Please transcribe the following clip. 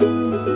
you